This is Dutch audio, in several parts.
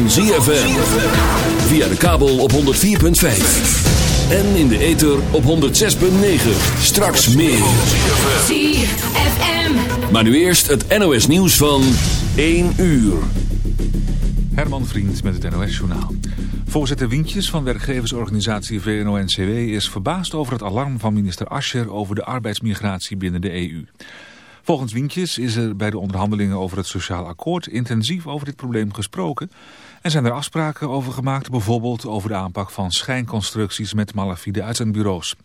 van ZFM. Via de kabel op 104.5. En in de ether op 106.9. Straks meer. ZFM. Maar nu eerst het NOS nieuws van 1 uur. Herman Vriend met het NOS-journaal. Voorzitter Wientjes van werkgeversorganisatie VNO-NCW is verbaasd over het alarm van minister Ascher over de arbeidsmigratie binnen de EU. Volgens Wientjes is er bij de onderhandelingen over het sociaal akkoord intensief over dit probleem gesproken en zijn er afspraken over gemaakt, bijvoorbeeld over de aanpak van schijnconstructies met malafide uitzendbureaus.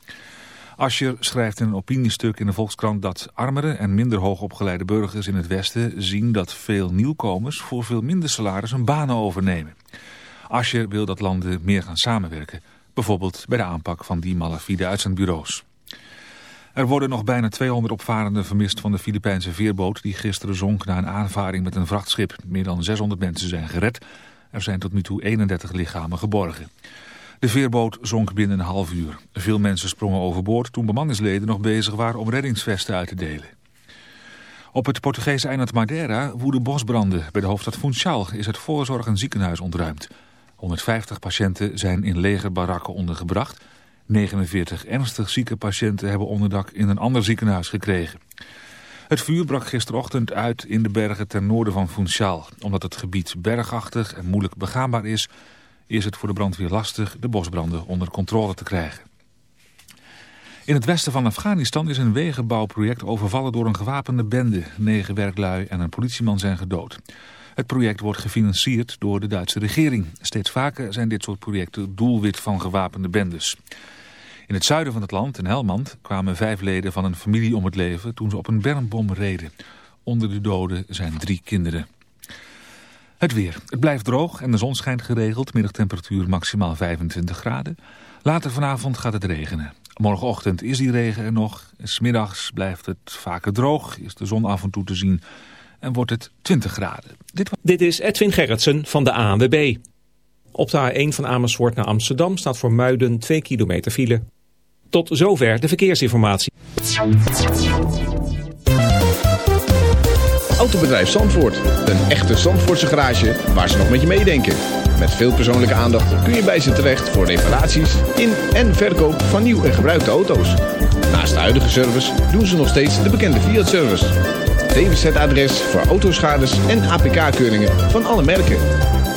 Ascher schrijft in een opiniestuk in de Volkskrant dat armere en minder hoogopgeleide burgers in het Westen zien dat veel nieuwkomers voor veel minder salaris hun banen overnemen. Ascher wil dat landen meer gaan samenwerken, bijvoorbeeld bij de aanpak van die malafide uitzendbureaus. Er worden nog bijna 200 opvarenden vermist van de Filipijnse veerboot die gisteren zonk na een aanvaring met een vrachtschip. Meer dan 600 mensen zijn gered. Er zijn tot nu toe 31 lichamen geborgen. De veerboot zonk binnen een half uur. Veel mensen sprongen overboord toen bemanningsleden nog bezig waren om reddingsvesten uit te delen. Op het Portugese eiland Madeira woeden bosbranden. Bij de hoofdstad Funchal is het voorzorg een ziekenhuis ontruimd. 150 patiënten zijn in lege barakken ondergebracht. 49 ernstig zieke patiënten hebben onderdak in een ander ziekenhuis gekregen. Het vuur brak gisterochtend uit in de bergen ten noorden van Funchal. Omdat het gebied bergachtig en moeilijk begaanbaar is... is het voor de brandweer lastig de bosbranden onder controle te krijgen. In het westen van Afghanistan is een wegenbouwproject overvallen door een gewapende bende. Negen werklui en een politieman zijn gedood. Het project wordt gefinancierd door de Duitse regering. Steeds vaker zijn dit soort projecten doelwit van gewapende bendes. In het zuiden van het land, in Helmand, kwamen vijf leden van een familie om het leven toen ze op een bermbom reden. Onder de doden zijn drie kinderen. Het weer. Het blijft droog en de zon schijnt geregeld. Middagtemperatuur maximaal 25 graden. Later vanavond gaat het regenen. Morgenochtend is die regen er nog. Smiddags blijft het vaker droog, is de zon af en toe te zien en wordt het 20 graden. Dit, Dit is Edwin Gerritsen van de ANWB. Op de A1 van Amersfoort naar Amsterdam staat voor Muiden 2 kilometer file. Tot zover de verkeersinformatie. Autobedrijf Zandvoort. Een echte Zandvoortse garage waar ze nog met je meedenken. Met veel persoonlijke aandacht kun je bij ze terecht voor reparaties in en verkoop van nieuw en gebruikte auto's. Naast de huidige service doen ze nog steeds de bekende Fiat-service. DWZ-adres voor autoschades en APK-keuringen van alle merken.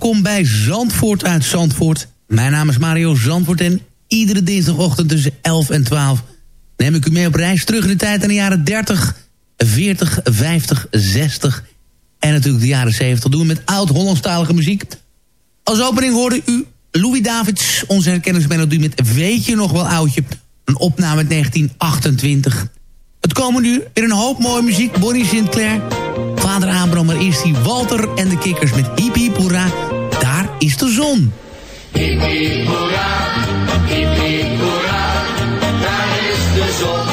Welkom bij Zandvoort uit Zandvoort. Mijn naam is Mario Zandvoort en iedere dinsdagochtend tussen 11 en 12 neem ik u mee op reis terug in de tijd aan de jaren 30, 40, 50, 60 en natuurlijk de jaren 70. doen we met oud-Hollandstalige muziek. Als opening hoorde u Louis Davids, onze herkenningsmelodie met Weet je nog wel oudje? Een opname uit 1928. Het komen nu weer een hoop mooie muziek. Bonnie Sinclair, Vader Abraham, maar eerst die Walter en de Kikkers met Hiep Hiep Hoera. Daar is de zon. Hiep hiep hoera, hiep hiep hoera. Daar is de zon,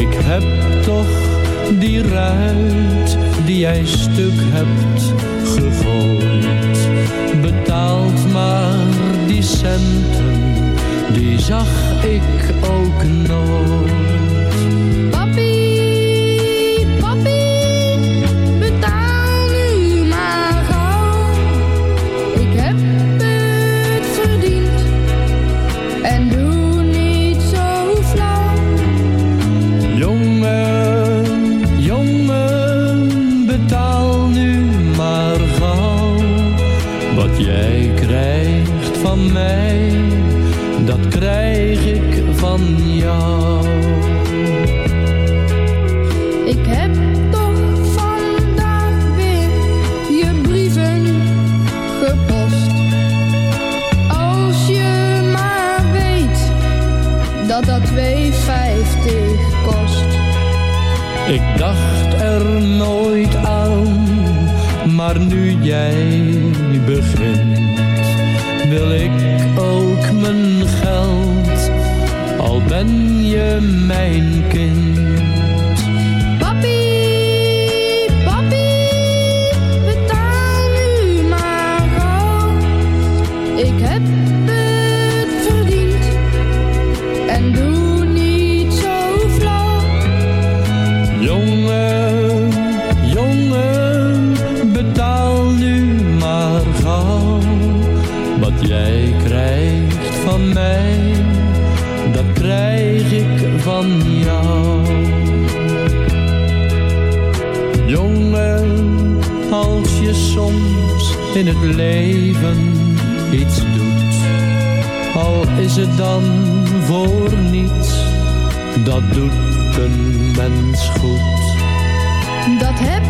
Ik heb toch die ruit die jij stuk hebt gegooid. betaald maar die centen, die zag ik ook nooit. jij begint, wil ik ook mijn geld, al ben je mijn in het leven iets doet. Al is het dan voor niets, dat doet een mens goed. Dat heb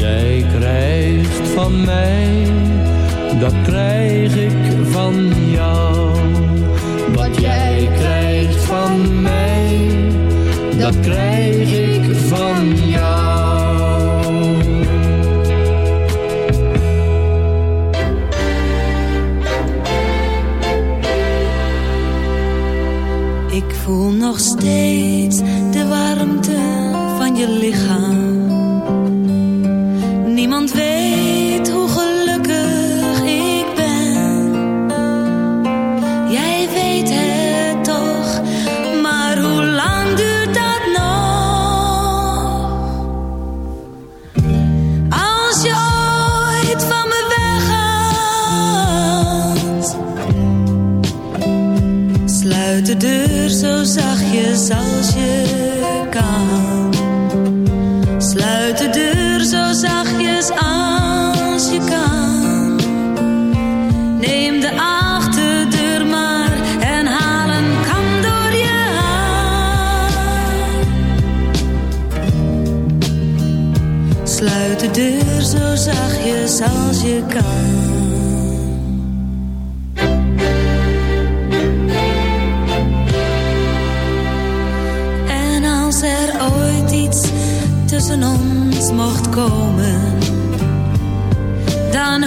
jij krijgt van mij, dat krijg ik van jou. Wat jij krijgt van mij, dat krijg ik van jou. Ik voel nog steeds Sluit de deur zo zachtjes als je kan. En als er ooit iets tussen ons mocht komen, dan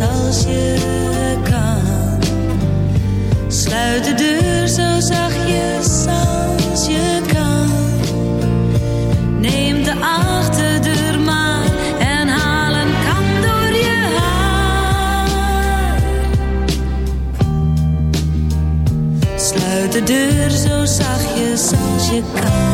als je kan. Sluit de deur zo zachtjes als je kan. Neem de achterdeur maar en haal een kam door je haar. Sluit de deur zo zachtjes als je kan.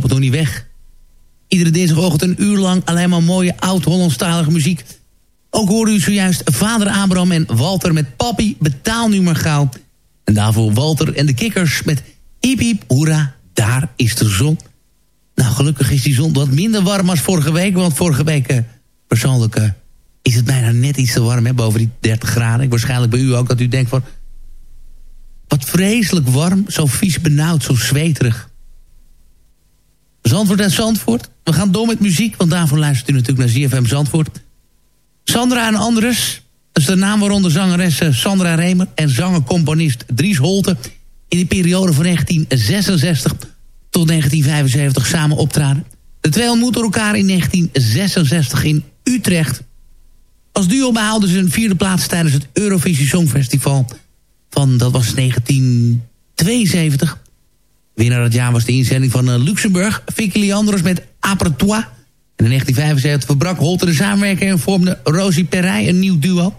Voorlopig nog niet weg. Iedere dinsdagochtend een uur lang alleen maar mooie oud-Hollandstalige muziek. Ook hoorde u zojuist vader Abraham en Walter met Papi, betaal nu maar gauw. En daarvoor Walter en de Kikkers met Hiep Hiep, hoera, daar is de zon. Nou, gelukkig is die zon wat minder warm als vorige week. Want vorige week, eh, persoonlijk, eh, is het bijna net iets te warm, hè, boven die 30 graden. Ik waarschijnlijk bij u ook, dat u denkt van... Wat vreselijk warm, zo vies benauwd, zo zweterig. Zandvoort en Zandvoort. We gaan door met muziek, want daarvoor luistert u natuurlijk naar ZFM Zandvoort. Sandra en Andres, dat is de naam waaronder zangeres eh, Sandra Remer... en zanger-componist Dries Holte... in de periode van 1966 tot 1975 samen optraden. De twee ontmoetten elkaar in 1966 in Utrecht. Als duo behaalden ze een vierde plaats tijdens het Eurovisie Songfestival... van, dat was 1972... Winnaar dat jaar was de inzending van uh, Luxemburg. Vicky Leandros met Apertois. In 1975 verbrak Holte de samenwerking en vormde Rosie Perrey een nieuw duo.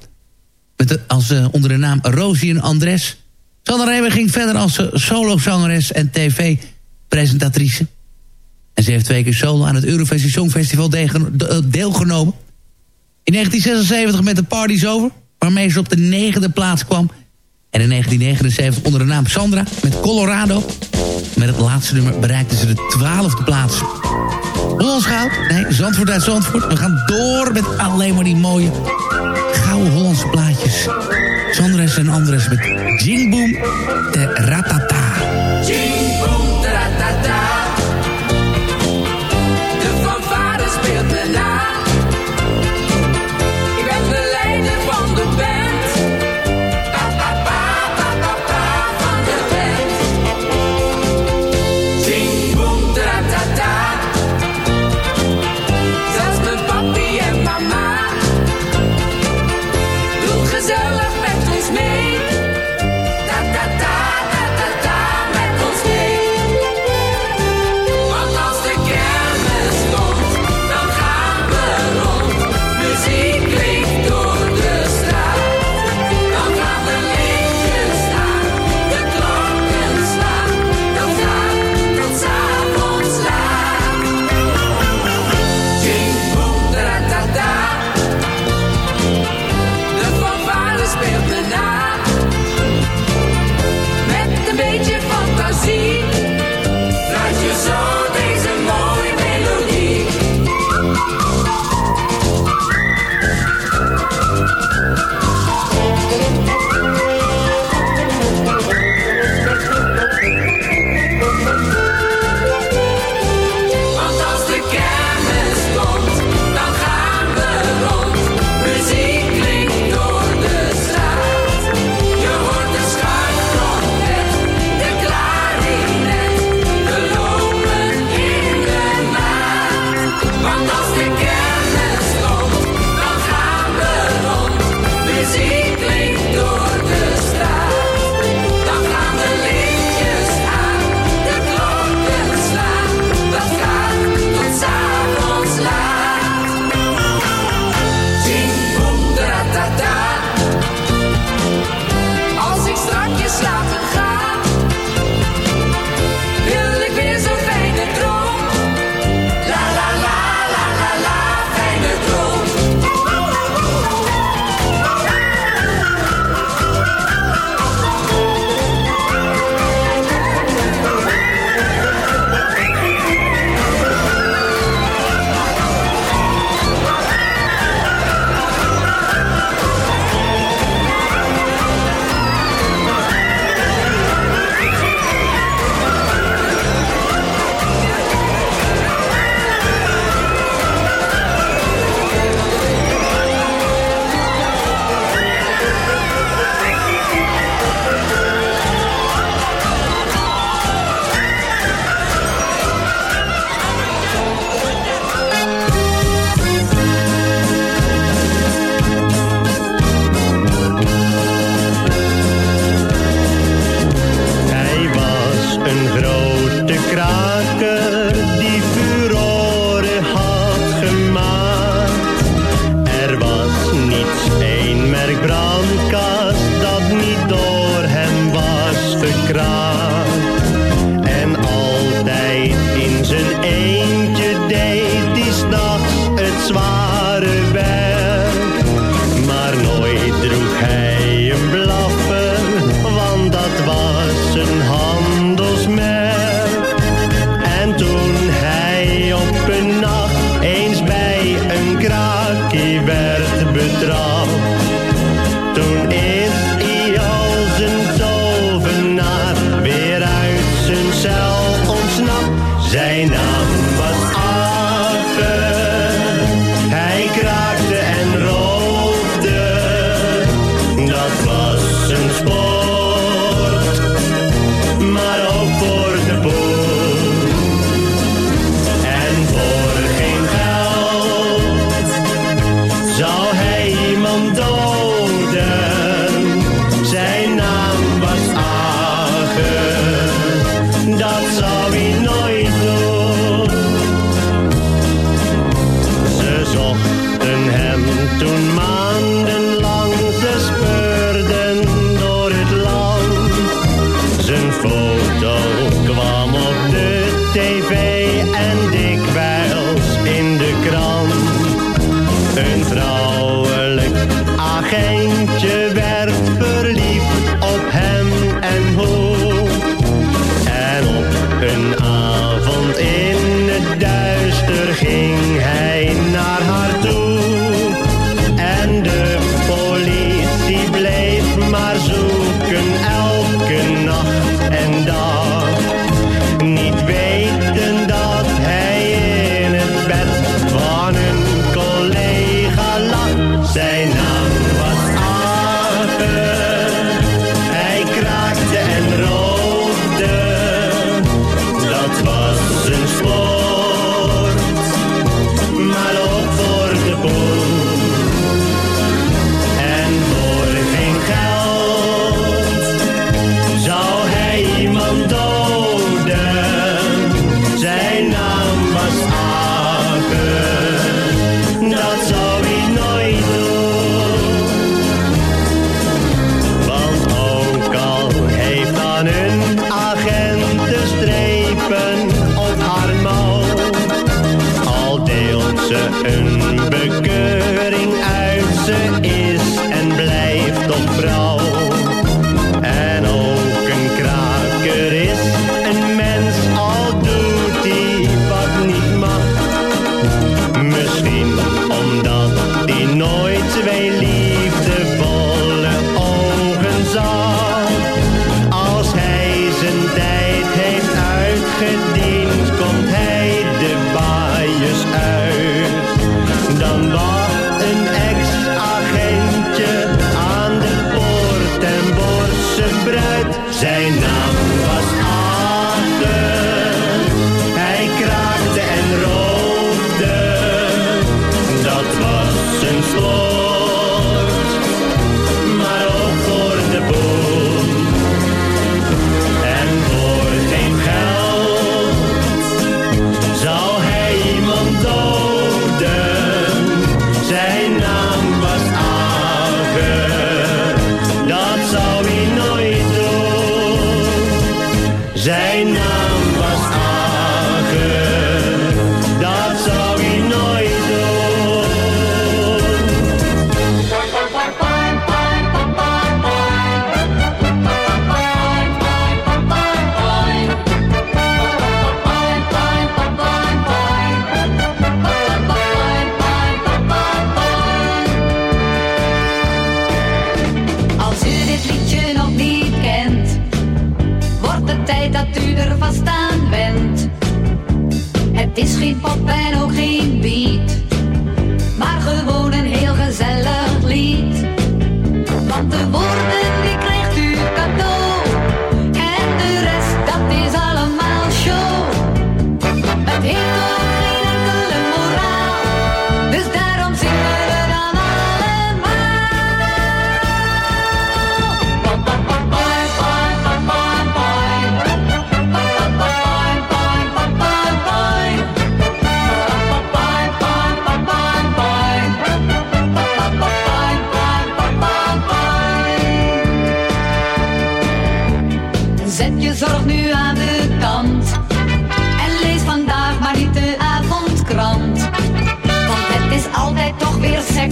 Met als, uh, onder de naam Rosie en Andres. Sandra ging verder als uh, solozangeres en tv-presentatrice. En ze heeft twee keer solo aan het Eurovisie Songfestival deelgenomen. In 1976 met de Party's Over, waarmee ze op de negende plaats kwam... En in 1979 onder de naam Sandra met Colorado. Met het laatste nummer bereikten ze de twaalfde plaats. Hollands goud? Nee, Zandvoort uit Zandvoort. We gaan door met alleen maar die mooie gouden Hollandse plaatjes. Sandres en Andres met Jing Boom de Ratata. encuentra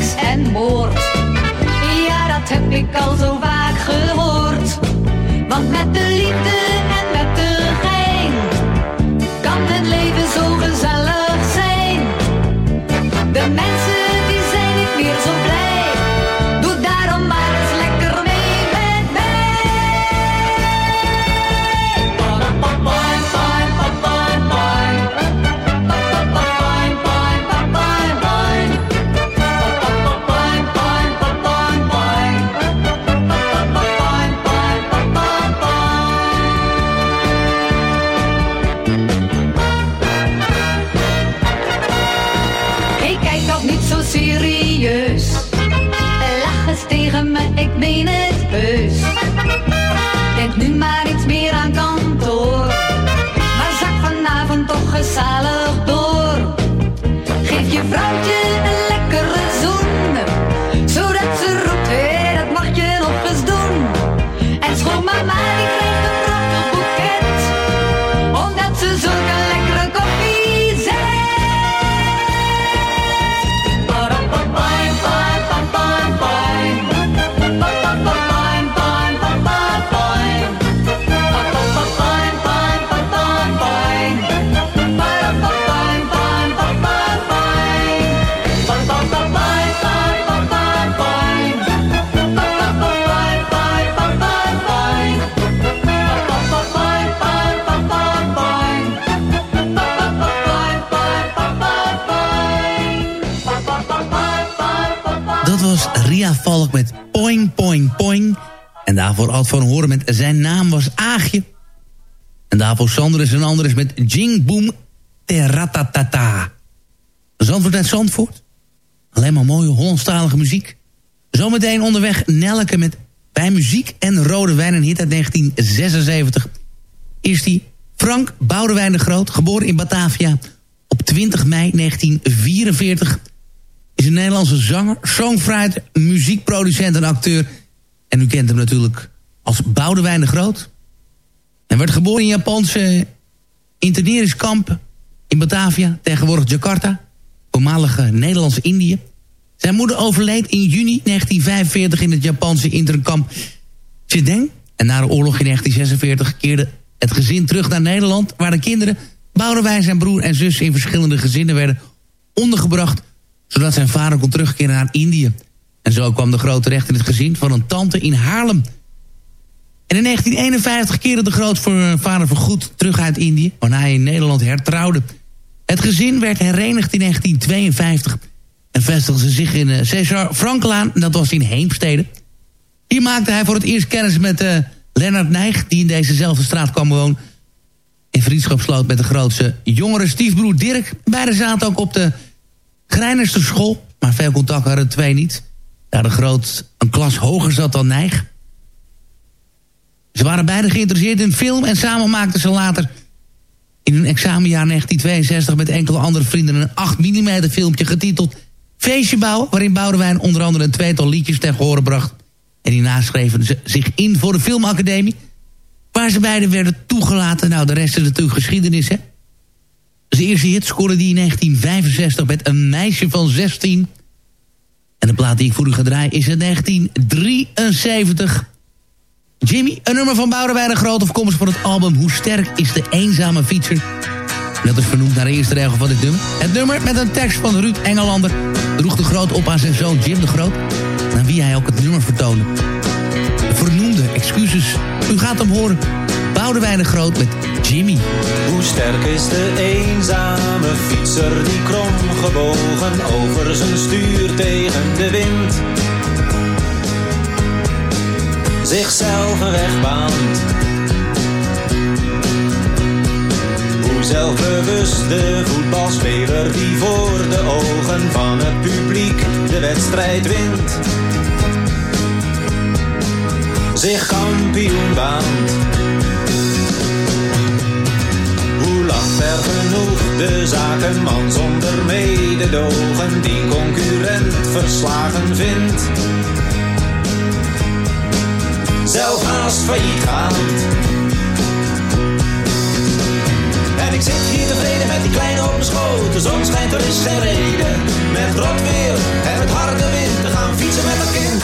en moord. Ja, dat heb ik al zo vaak gehoord. Want met de liefde Salah. Was Ria Valk met Poing Poing Poing. En daarvoor Ad van Horen met Zijn naam was Aagje. En daarvoor Sanders en Anders met Jing Boom Teratatata. Zandvoort uit Zandvoort. Alleen maar mooie Hollandstalige muziek. Zometeen onderweg Nelke met Bij Muziek en Rode Wijn, een hit uit 1976. Is die Frank Boudewijn de Groot, geboren in Batavia op 20 mei 1944... is een Nederlandse zanger, songwriter, muziekproducent en acteur. En u kent hem natuurlijk als Boudewijn de Groot. Hij werd geboren in Japanse interneringskamp in Batavia, tegenwoordig Jakarta, voormalige Nederlandse Indië. Zijn moeder overleed in juni 1945 in het Japanse internkamp Chideng. En na de oorlog in 1946 keerde het gezin terug naar Nederland... waar de kinderen, Boudewijn, zijn broer en zus... in verschillende gezinnen werden ondergebracht... zodat zijn vader kon terugkeren naar Indië. En zo kwam de grote recht in het gezin van een tante in Haarlem. En in 1951 keerde de grootvader voorgoed terug uit Indië... waarna hij in Nederland hertrouwde. Het gezin werd herenigd in 1952... en vestigde zich in uh, Cesar Franklaan, dat was in Heemstede. Hier maakte hij voor het eerst kennis met uh, Lennart Nijg... die in dezezelfde straat kwam wonen... in vriendschap sloot met de grootste jongere stiefbroer Dirk. Beiden zaten ook op de Grijnerste school... maar veel contact hadden de twee niet... daar de groot een klas hoger zat dan Nijg... Ze waren beide geïnteresseerd in film en samen maakten ze later in hun examenjaar 1962 met enkele andere vrienden een 8 mm filmpje getiteld Feestje bouwen, waarin Boudewijn onder andere een tweetal liedjes tegen horen bracht. En hierna schreven ze zich in voor de filmacademie, waar ze beiden werden toegelaten. Nou, de rest is natuurlijk geschiedenis, hè. Zijn eerste hit scoorde die in 1965 met een meisje van 16. En de plaat die ik voor u ga draaien is in 1973... Jimmy, een nummer van Boudewijn de Groot... afkomstig van het album Hoe Sterk is de Eenzame Fietser. Dat is vernoemd naar de eerste regel van dit nummer. Het nummer met een tekst van Ruud Engelander... droeg de Groot op aan zijn zoon Jim de Groot... naar wie hij ook het nummer vertoonde. Vernoemde excuses. U gaat hem horen. Boudewijn de Groot met Jimmy. Hoe sterk is de eenzame fietser die krom gebogen over zijn stuur tegen de wind zichzelf een. Hoe zelfbewust de voetbalspeler die voor de ogen van het publiek de wedstrijd wint. Zich kampioen baant. Hoe lacht er genoeg de zakenman zonder mededogen die concurrent verslagen vindt zelf haast failliet gaat. En ik zit hier tevreden met die kleine op mijn. De zon schijnt, er is geen reden. Met rot weer en met harde wind te gaan fietsen met een kind.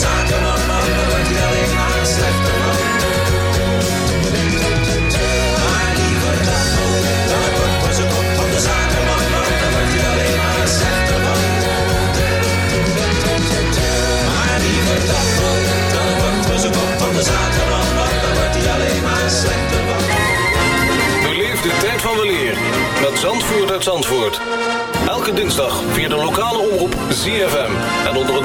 zakenman, van. De alleen maar dat van de tijd van weleer met Zandvoort uit Zandvoort. Elke dinsdag via de lokale omroep ZFM. En onder het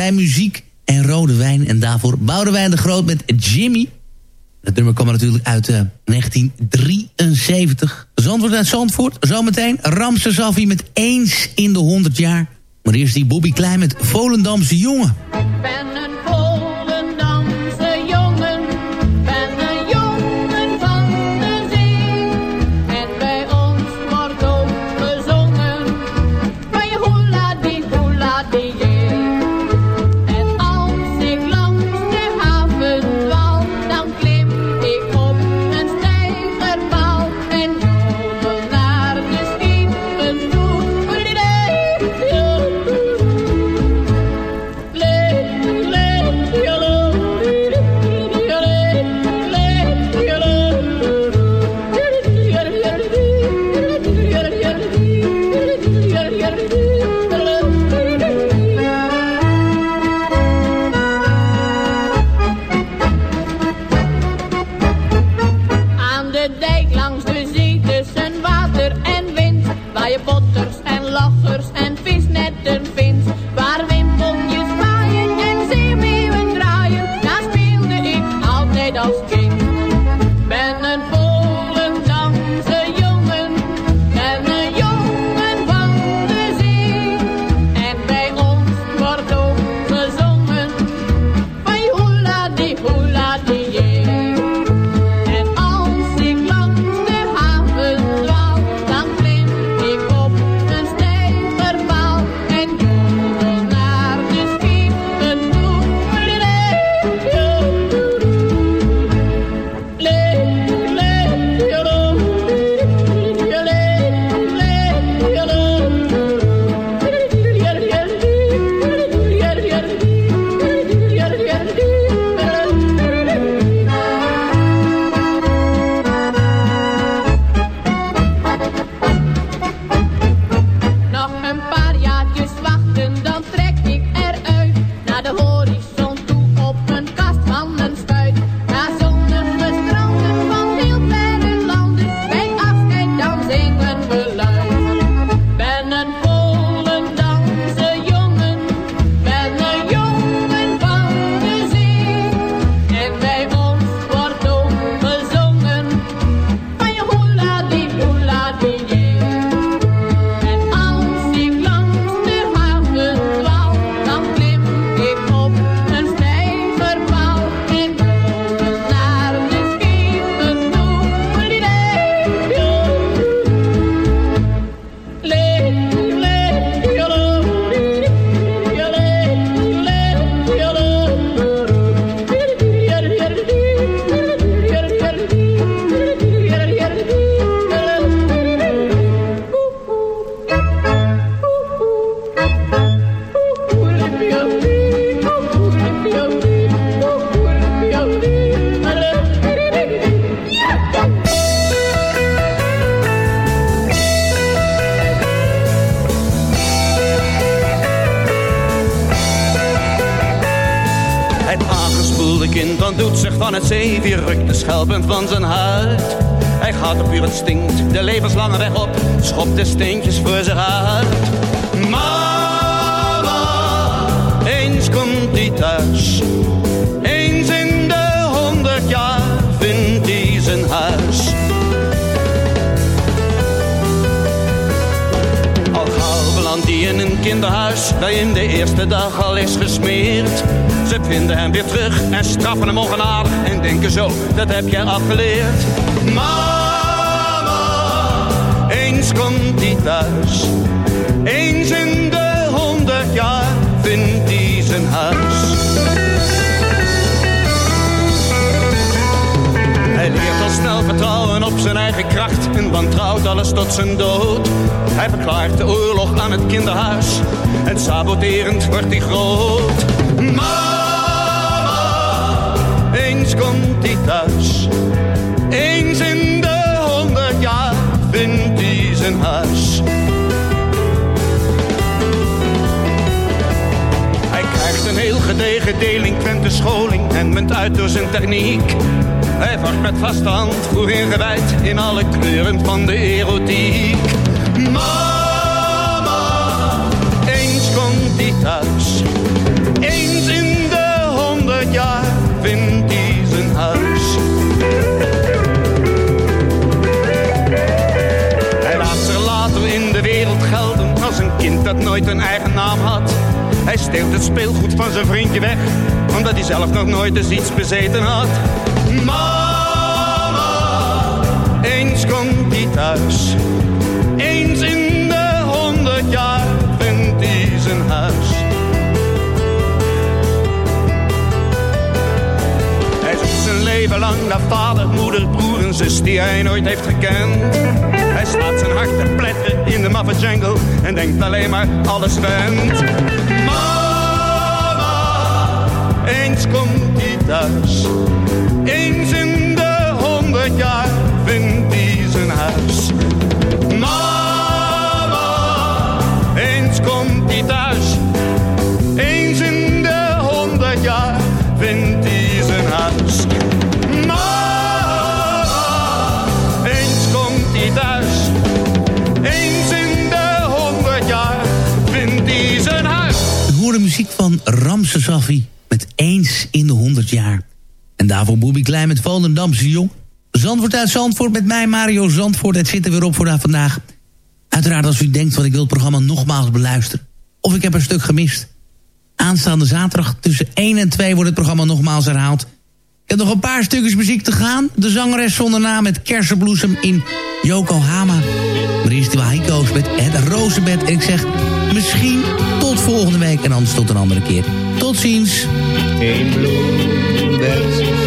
bij muziek en rode wijn. En daarvoor bouwden wij de Groot met Jimmy. Dat nummer kwam natuurlijk uit eh, uh, 1973. Zandvoort uit Zandvoort. Zometeen Ramse Safi met Eens in de 100 jaar. Maar eerst die Bobby Klein met Volendamse Jongen. zijn eigen kracht en wantrouwt alles tot zijn dood. Hij verklaart de oorlog aan het kinderhuis en saboterend wordt hij groot. Mama, eens komt hij thuis. Eens in de honderd jaar vindt hij zijn huis. Hij krijgt een heel gedegen de scholing en bent uit door zijn techniek. Hij vocht met vaste hand, vroeg ingewijd in alle kleuren van de erotiek. Mama, eens komt hij thuis. Eens in de honderd jaar vindt hij zijn huis. Hij laat zich later in de wereld gelden als een kind dat nooit een eigen naam had. Hij steelt het speelgoed van zijn vriendje weg, omdat hij zelf nog nooit eens iets bezeten had. Mama, eens komt hij thuis. Eens in de honderd jaar vindt hij zijn huis. Hij zoekt zijn leven lang naar vader, moeder, broer en zus die hij nooit heeft gekend. Hij slaat zijn hart te pletten in de maffe jungle en denkt alleen maar alles went. Mama, eens komt hij thuis. Eens in de honderd jaar vindt hij zijn huis. Mama, eens komt hij thuis. Eens in de honderd jaar vindt hij zijn huis. Mama, eens komt hij thuis. Eens in de honderd jaar vindt hij zijn huis. U hoorde muziek van Ramse Safi met Eens in de 100 jaar. En daarvoor Bobby Klein met Volendamse Jong. Zandvoort uit Zandvoort met mij, Mario Zandvoort. Het zit er weer op voor vandaag. Uiteraard als u denkt, van ik wil het programma nogmaals beluisteren. Of ik heb een stuk gemist. Aanstaande zaterdag tussen 1 en 2 wordt het programma nogmaals herhaald. Ik heb nog een paar stukjes muziek te gaan. De zangeres zonder naam met Kersenbloesem in Yokohama. Maar eerst de Wahiko's met Het Rozenbed. En ik zeg misschien tot volgende week en anders tot een andere keer. Tot ziens. Vol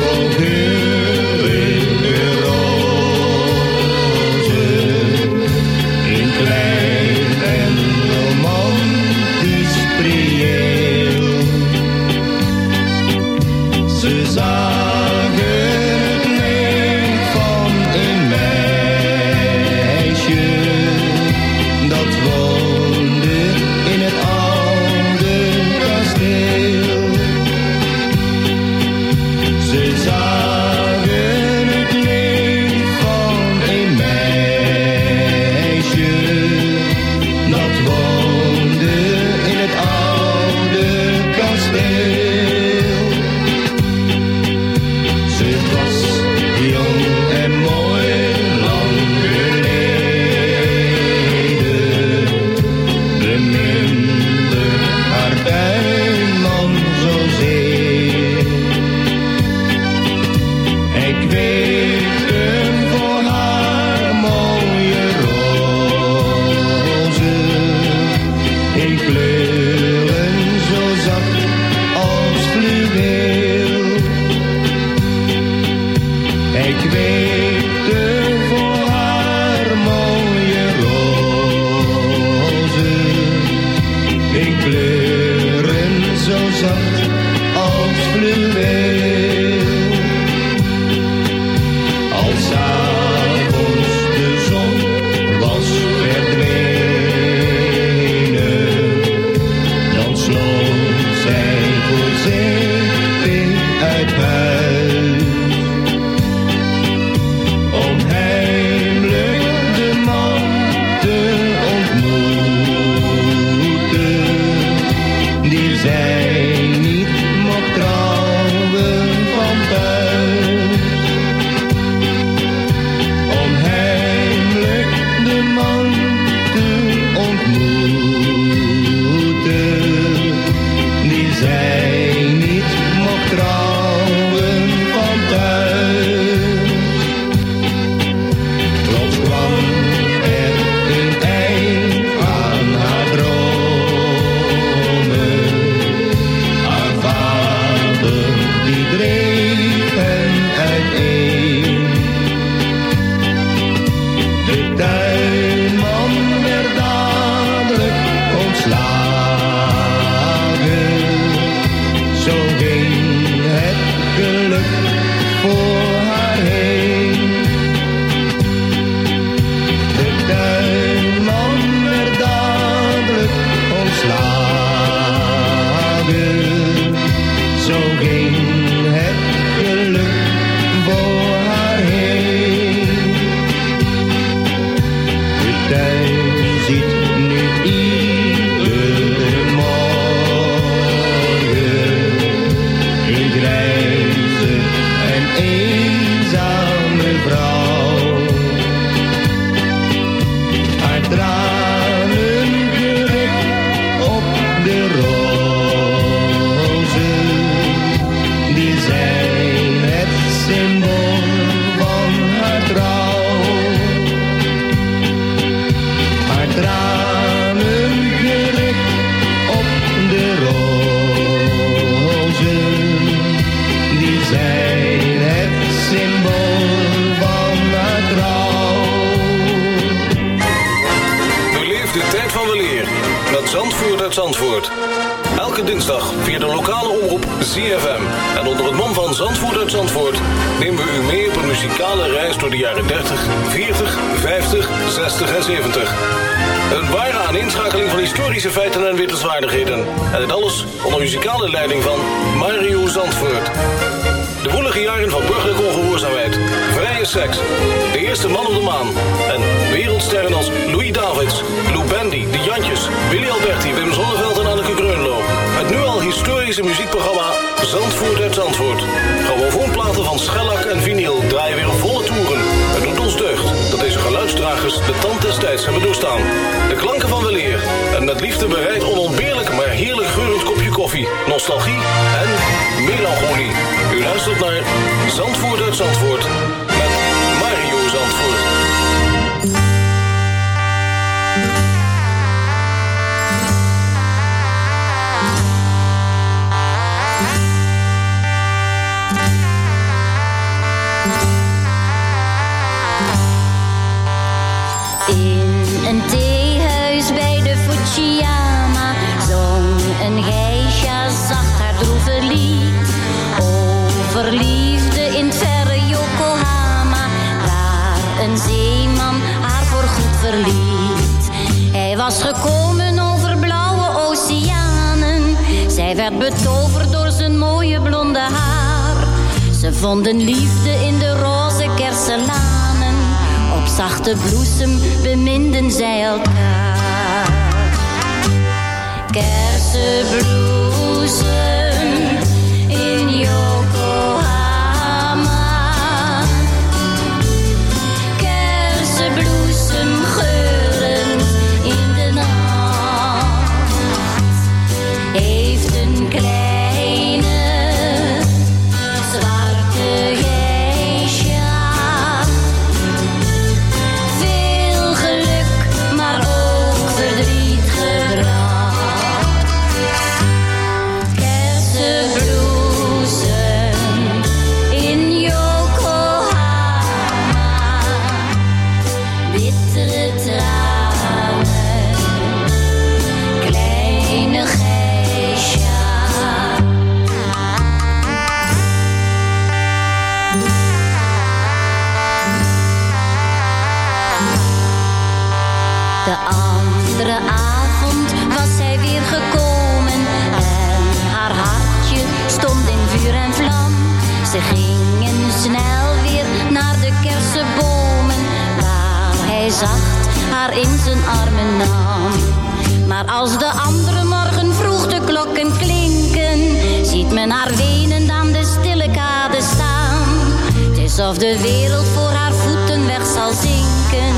Als de andere morgen vroeg de klokken klinken, ziet men haar wenend aan de stille kade staan. Het is of de wereld voor haar voeten weg zal zinken,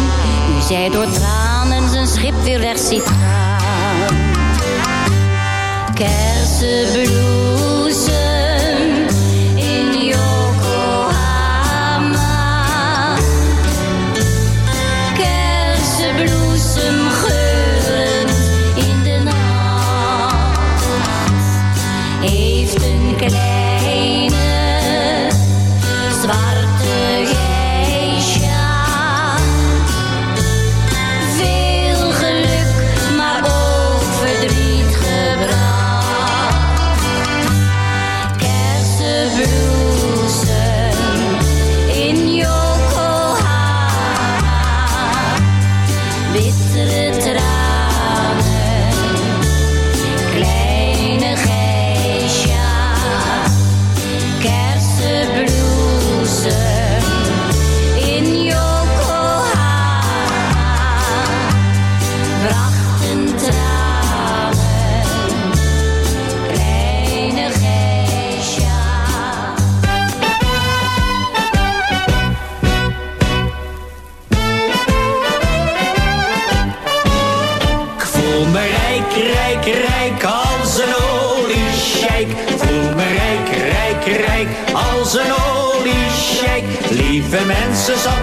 nu zij door tranen zijn schip weer weg ziet gaan. Kersenbloem 身上